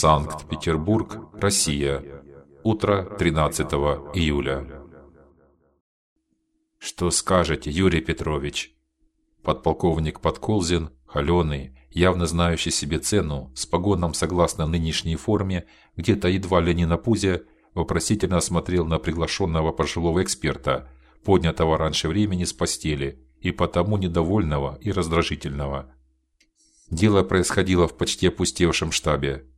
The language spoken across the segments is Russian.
Санкт-Петербург, Россия. Утро 13 июля. Что скажете, Юрий Петрович? Подполковник Подколзин, холеный, явно знающий себе цену, с погоном согласно нынешней форме, где-то едва ли не на пузе, вопросительно смотрел на приглашенного пожилого эксперта, поднятого раньше времени с постели и потому недовольного и раздражительного. Дело происходило в почти опустевшем штабе.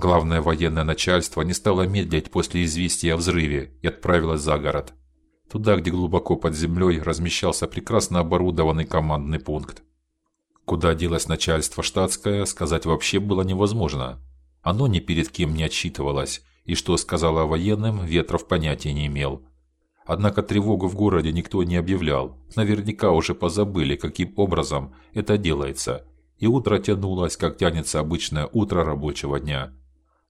Главное военное начальство не стало медлить после известия о взрыве и отправилось за город, туда, где глубоко под землей размещался прекрасно оборудованный командный пункт. Куда делось начальство штатское, сказать вообще было невозможно. Оно ни перед кем не отчитывалось, и что сказала военным, Ветров понятия не имел. Однако тревогу в городе никто не объявлял. Наверняка уже позабыли, каким образом это делается. И утро тянулось, как тянется обычное утро рабочего дня.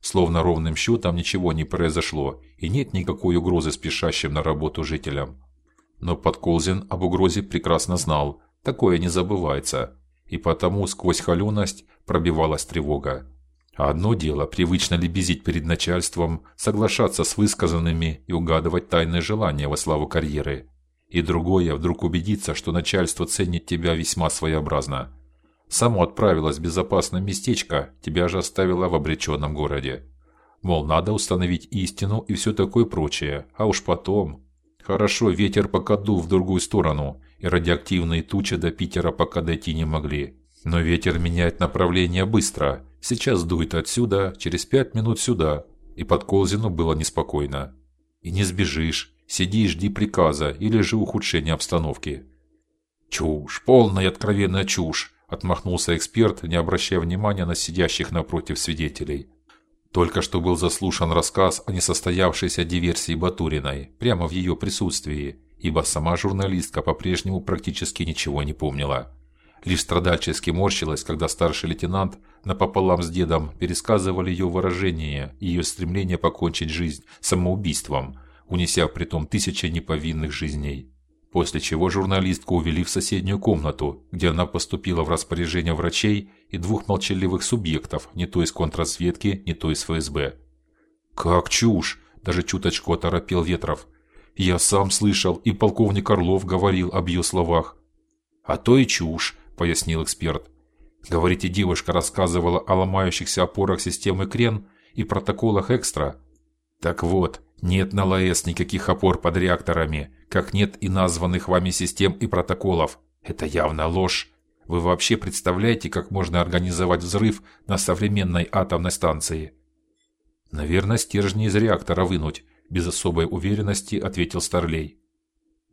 Словно ровным счетом ничего не произошло, и нет никакой угрозы спешащим на работу жителям. Но Подколзин об угрозе прекрасно знал. Такое не забывается, и потому сквозь холёность пробивалась тревога. Одно дело привычно лебезить перед начальством, соглашаться с высказанными и угадывать тайные желания во славу карьеры, и другое вдруг убедиться, что начальство ценит тебя весьма своеобразно. Само отправилось в безопасное местечко, тебя же оставило в обреченном городе. Мол, надо установить истину и все такое прочее, а уж потом. Хорошо, ветер пока дул в другую сторону, и радиоактивные тучи до Питера пока дойти не могли. Но ветер меняет направление быстро. Сейчас дует отсюда, через пять минут сюда. И под Колзину было неспокойно. И не сбежишь, сиди и жди приказа или же ухудшения обстановки. Чушь, полная откровенная чушь, отмахнулся эксперт, не обращая внимания на сидящих напротив свидетелей. Только что был заслушан рассказ о несостоявшейся диверсии Батуриной, прямо в ее присутствии, ибо сама журналистка по-прежнему практически ничего не помнила лишь страдальчески морщилась, когда старший лейтенант напополам с дедом пересказывали ее выражение и ее стремление покончить жизнь самоубийством, унеся притом тысячи неповинных жизней. После чего журналистку увели в соседнюю комнату, где она поступила в распоряжение врачей и двух молчаливых субъектов, не то из контрразведки, не то из ФСБ. Как чушь, даже чуточку оторопел Ветров. Я сам слышал, и полковник Орлов говорил об ее словах. А то и чушь, пояснил эксперт. Говорите, девушка рассказывала о ломающихся опорах системы Крен и протоколах Экстра. Так вот, нет на ЛАЭС никаких опор под реакторами, как нет и названных вами систем и протоколов. Это явно ложь. Вы вообще представляете, как можно организовать взрыв на современной атомной станции? Наверное, стержни из реактора вынуть, без особой уверенности ответил Старлей.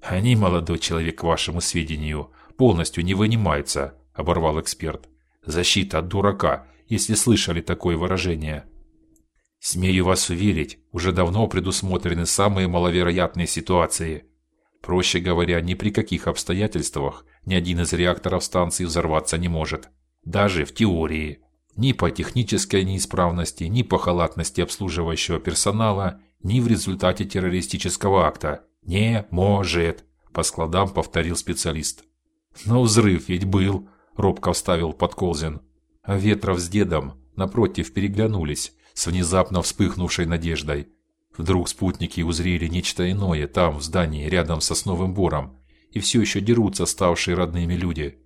Они, молодой человек, к вашему сведению, полностью не вынимается, оборвал эксперт. Защита от дурака, если слышали такое выражение. Смею вас уверить, уже давно предусмотрены самые маловероятные ситуации. Проще говоря, ни при каких обстоятельствах ни один из реакторов станции взорваться не может, даже в теории. Ни по технической неисправности, ни по халатности обслуживающего персонала, ни в результате террористического акта. Не может, по складам повторил специалист. Но взрыв ведь был, робко вставил Подколзин. А Ветров с дедом напротив переглянулись с внезапно вспыхнувшей надеждой. Вдруг спутники узрели нечто иное там, в здании, рядом с сосновым бором, и все еще дерутся ставшие родными люди.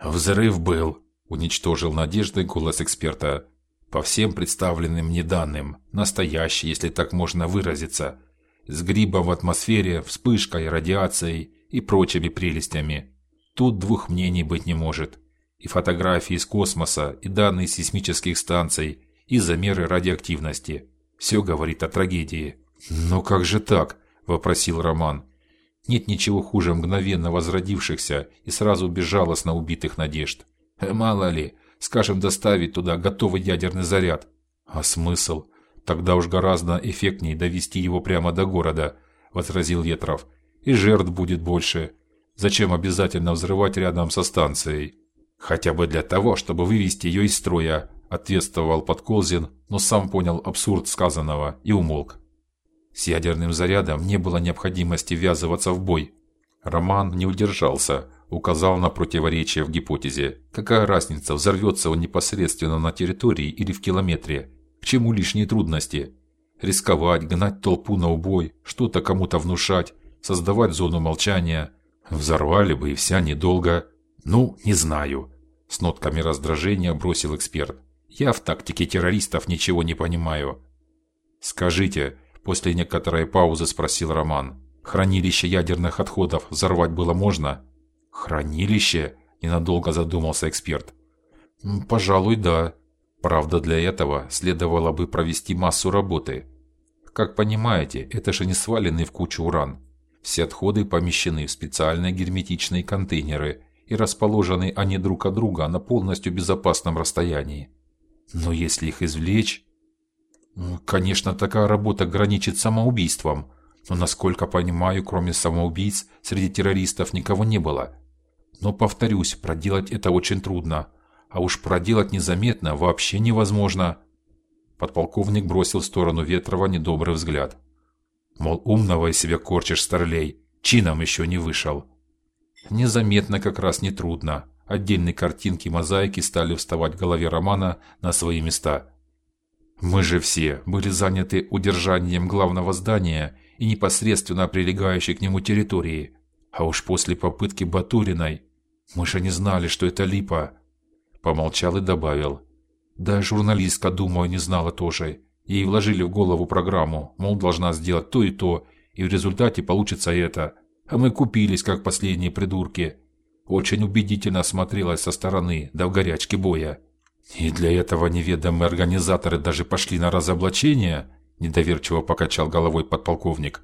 Взрыв был, уничтожил надеждой голос эксперта. По всем представленным мне данным, настоящий, если так можно выразиться, с грибом в атмосфере, вспышкой, радиацией и прочими прелестями. Тут двух мнений быть не может. И фотографии из космоса, и данные сейсмических станций, и замеры радиоактивности. Все говорит о трагедии. Но как же так? вопросил Роман. Нет ничего хуже мгновенно возродившихся и сразу безжалостно убитых надежд. Э, мало ли, скажем, доставить туда готовый ядерный заряд. А смысл? Тогда уж гораздо эффектнее довести его прямо до города, возразил Ветров. И жертв будет больше, Зачем обязательно взрывать рядом со станцией? Хотя бы для того, чтобы вывести ее из строя, ответствовал Подколзин, но сам понял абсурд сказанного и умолк. С ядерным зарядом не было необходимости ввязываться в бой. Роман не удержался, указал на противоречие в гипотезе. Какая разница, взорвется он непосредственно на территории или в километре? К чему лишние трудности? Рисковать, гнать толпу на убой, что-то кому-то внушать, создавать зону молчания. Взорвали бы и вся недолго. Ну, не знаю. С нотками раздражения бросил эксперт. Я в тактике террористов ничего не понимаю. Скажите, после некоторой паузы спросил Роман. Хранилище ядерных отходов взорвать было можно? Хранилище? Ненадолго задумался эксперт. Пожалуй, да. Правда, для этого следовало бы провести массу работы. Как понимаете, это же не сваленный в кучу уран. Все отходы помещены в специальные герметичные контейнеры и расположены они друг от друга на полностью безопасном расстоянии. Но если их извлечь, конечно, такая работа граничит самоубийством. Но насколько понимаю, кроме самоубийц среди террористов никого не было. Но повторюсь, проделать это очень трудно, а уж проделать незаметно вообще невозможно. Подполковник бросил в сторону Ветрова недобрый взгляд. Мол, умного из себя корчишь, старлей, чином еще не вышел. Незаметно как раз не трудно. Отдельные картинки мозаики стали вставать в голове Романа на свои места. Мы же все были заняты удержанием главного здания и непосредственно прилегающей к нему территории. А уж после попытки Батуриной мы же не знали, что это липа. Помолчал и добавил: "Да журналистка, думаю, не знала тоже. Ей вложили в голову программу, мол, должна сделать то и то, и в результате получится это. А мы купились как последние придурки. Очень убедительно смотрелось со стороны, да в горячке боя. И для этого неведомые организаторы даже пошли на разоблачение, недоверчиво покачал головой подполковник.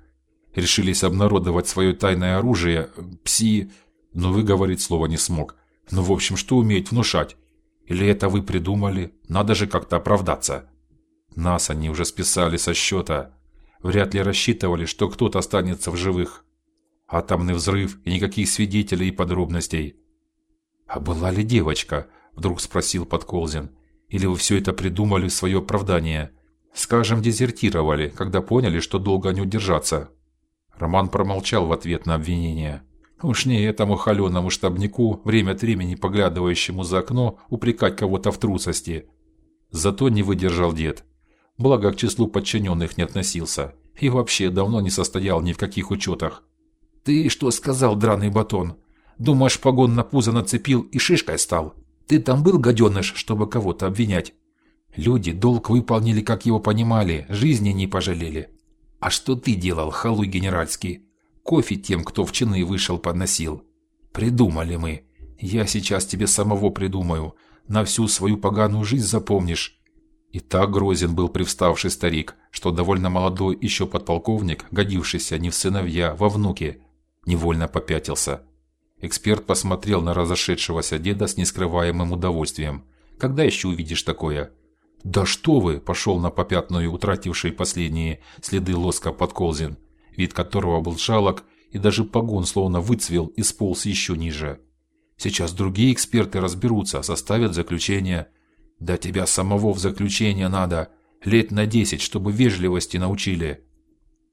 Решились обнародовать свое тайное оружие, пси, но выговорить слова не смог. Ну, в общем, что умеет внушать? Или это вы придумали? Надо же как-то оправдаться. Нас они уже списали со счета. Вряд ли рассчитывали, что кто-то останется в живых. Атомный взрыв и никаких свидетелей и подробностей. А была ли девочка? Вдруг спросил Подколзин. Или вы все это придумали в свое оправдание? Скажем, дезертировали, когда поняли, что долго не удержаться. Роман промолчал в ответ на обвинение. Уж не этому холеному штабнику, время от времени поглядывающему за окно, упрекать кого-то в трусости. Зато не выдержал дед. Благо к числу подчиненных не относился и вообще давно не состоял ни в каких учетах. Ты что сказал, драный батон? Думаешь, погон на пузо нацепил и шишкой стал? Ты там был гаденыш, чтобы кого-то обвинять? Люди долг выполнили, как его понимали, жизни не пожалели. А что ты делал, халуй генеральский? Кофе тем, кто в чины вышел, подносил. Придумали мы. Я сейчас тебе самого придумаю. На всю свою поганую жизнь запомнишь. И так грозен был привставший старик, что довольно молодой еще подполковник, годившийся не в сыновья, во внуки, невольно попятился. Эксперт посмотрел на разошедшегося деда с нескрываемым удовольствием. Когда еще увидишь такое? Да что вы, пошел на попятную утративший последние следы лоска подколзин вид которого был жалок, и даже погон словно выцвел и сполз еще ниже. Сейчас другие эксперты разберутся, составят заключение. Да тебя самого в заключение надо, лет на десять, чтобы вежливости научили.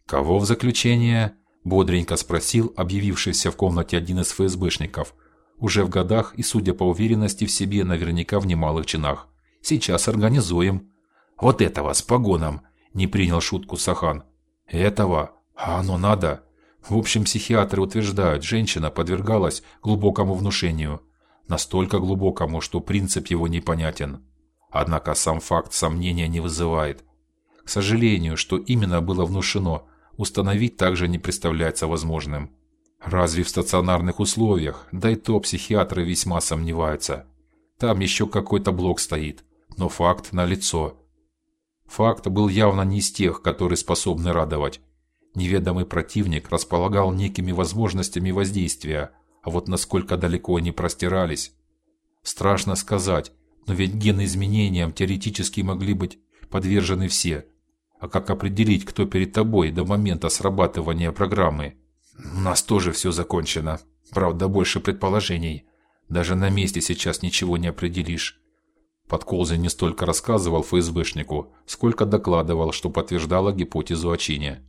Кого в заключение? Бодренько спросил объявившийся в комнате один из ФСБшников, уже в годах и, судя по уверенности в себе, наверняка в немалых чинах. Сейчас организуем. Вот этого с погоном, не принял шутку Сахан. Этого а оно надо? В общем, психиатры утверждают, женщина подвергалась глубокому внушению, настолько глубокому, что принцип его непонятен. Однако сам факт сомнения не вызывает. К сожалению, что именно было внушено, установить также не представляется возможным. Разве в стационарных условиях, да и то психиатры весьма сомневаются. Там еще какой-то блок стоит, но факт налицо. Факт был явно не из тех, которые способны радовать. Неведомый противник располагал некими возможностями воздействия, а вот насколько далеко они простирались, страшно сказать. Но ведь гены изменениям теоретически могли быть подвержены все. А как определить, кто перед тобой до момента срабатывания программы? У нас тоже все закончено. Правда, больше предположений. Даже на месте сейчас ничего не определишь. Подколзин не столько рассказывал ФСБшнику, сколько докладывал, что подтверждало гипотезу Очине.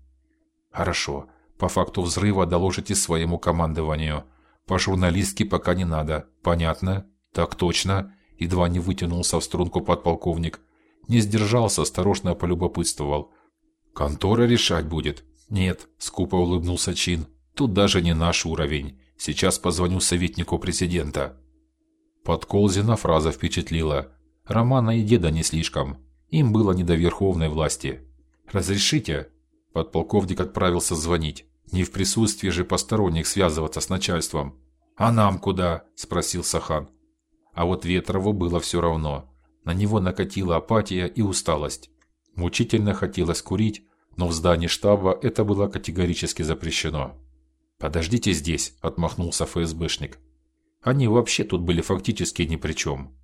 Хорошо. По факту взрыва доложите своему командованию. По журналистке пока не надо. Понятно? Так точно. Едва не вытянулся в струнку подполковник. Не сдержался, осторожно полюбопытствовал: "Контора решать будет?" "Нет", скупо улыбнулся Чин. "Тут даже не наш уровень. Сейчас позвоню советнику президента". Подколзина фраза впечатлила. Романа и деда не слишком. Им было не до верховной власти. Разрешите? Подполковник отправился звонить. Не в присутствии же посторонних связываться с начальством. А нам куда? спросил Сахан. А вот Ветрову было все равно. На него накатила апатия и усталость. Мучительно хотелось курить, но в здании штаба это было категорически запрещено. Подождите здесь, отмахнулся ФСБшник. Они вообще тут были фактически ни при чем.